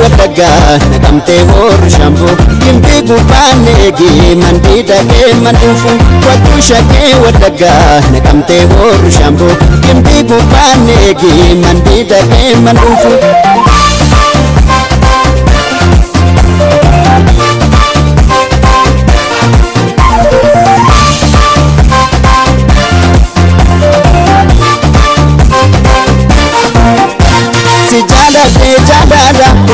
wallaggaa naqamtee hoorri shamboo gimbii gubbaan eegee mandii dhaqee manduufu wattuu shaqee wallaggaa naqamtee hoorri shamboo gimbii gubbaan eegee mandii dhaqee manduufu. si jaaladhee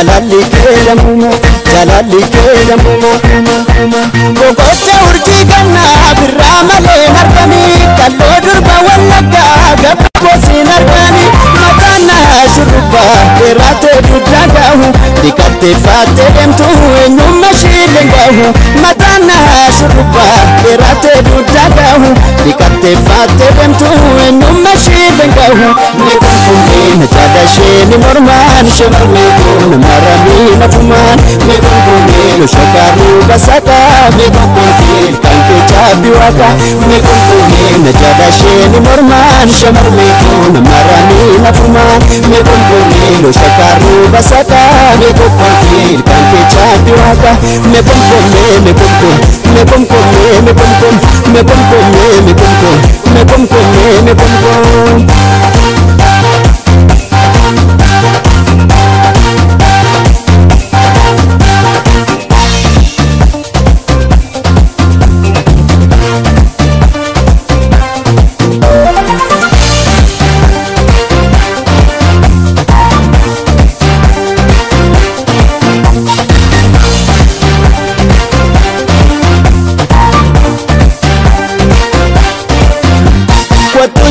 ಜಲಾಲಿಕೇಳಮುಮ ಜಲಾಲಿಕೇಳಮುಮ ಗೊಗೊಚ್ಚ ಹುಡುಗಿ ಗಣ್ಣ ಅಭಿರಾಮಲೇ ಮರ್ತಮಿ ಕಲ್ಲೋಡುರ್ಬವಲ್ಲ Dikattee faattee deemtu eenyummaa shiileen gaahu Mataan naa shurrubbaa dheeraatee duddaa gaahu Dikattee faattee deemtu eenyummaa shiileen gaahu Meeqaan kunneen na jaala ishee ni mormaan shamarree kun maramii nafumaan Meeqaan kunneen shakaaruu basakaa Meeqaan kunneen kan kee chaabbii waaqaa Meeqaan kunneen na jaala ishee ni mormaan shamarree kun maramii nafumaan Meeqaan kunneen shakaaruu basakaa Meeqaan zin kan ke chati waka me pom pom me me pom pom me pom pom me me pom pom me pom pom me me pom pom me pom pom me me pom pom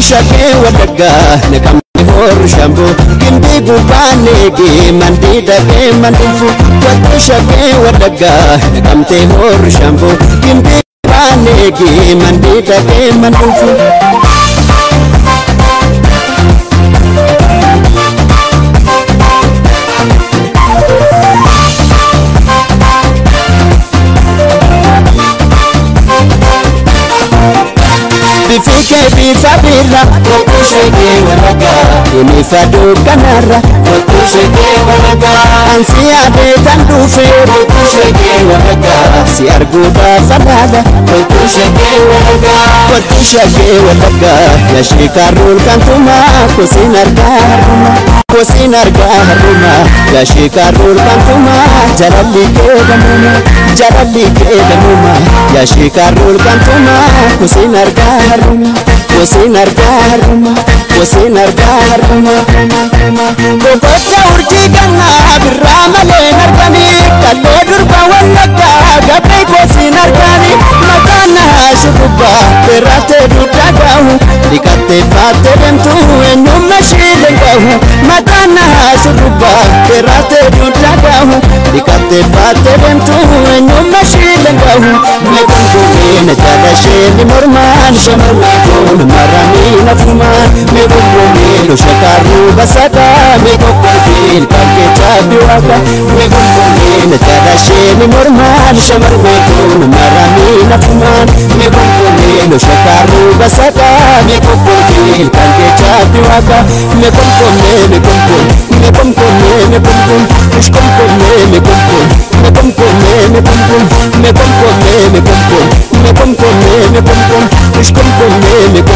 ሸቄ ወለጋ ነቀምቴ ሆር ሸምቦ ግንቢ ጉባኔ ጌ መንዲ ደቤ መንዱፉ ወጡ ሸቄ ወለጋ ነቀምቴ ሆር ሸምቦ ግንቢ ጉባኔ ጌ መንዲ ደቤ መንዱፉ sabira, kwa kushwe ni wanaka walagaa. Inifa dukkanarra Bokkuu shagee walagaa. Ansi yaadee tan dhufe Bokkuu shagee walagaa. Si arguudhaaf alaala Bokkuu shagee walagaa. Wattuu shagee wallaggaa Yashee kaarol kantumaa Kusiin argaa harruma Kusiin argaa harruma Yashee kaarol kantumaa Jalalli geedamuma Jalalli geedamuma Yashee kaarol kantumaa Kusiin argaa harruma Kusiin argaa harruma सेनर दार को बच्चा उर्जी गन्ना बिराम लेनर बनी। कलो दुर्बवन लगा गपे को सेनर बनी मकान हाश तेरा ते रुटा गाहूं दिखते पाते रम तू एनु मशील गाहूं मकान हाश दुबा तेरा ते रुटा गाहूं दिखते पाते रम तू एनु मशील गाहूं मैं कुंडली न चला शेल मुरमान शमर कुंड basata mikokwazin kanke chabiwaka mikunkunin tadashin morman shamar mekun maramina fuman mikunkunin shakaru basata mikokwazin kanke chabiwaka mikunkunin mikunkun mikunkunin mikunkun ishkunkunin mikunkun mikunkunin mikunkun mikunkunin mikunkun mikunkunin mikunkun ishkunkunin mikunkun